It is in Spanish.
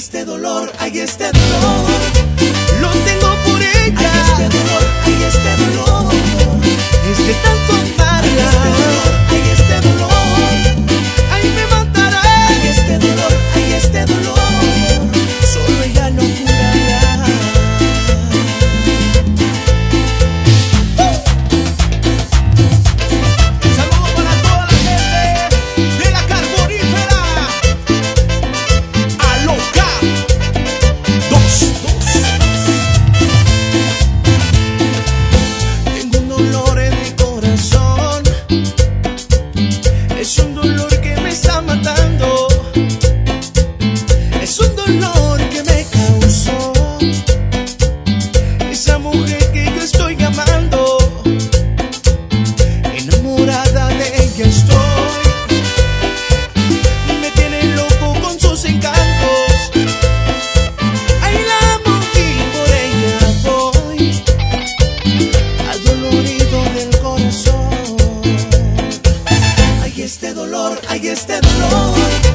este dolor, hay este dolor. Lo tengo es un dolor este dolor, hay este dolor.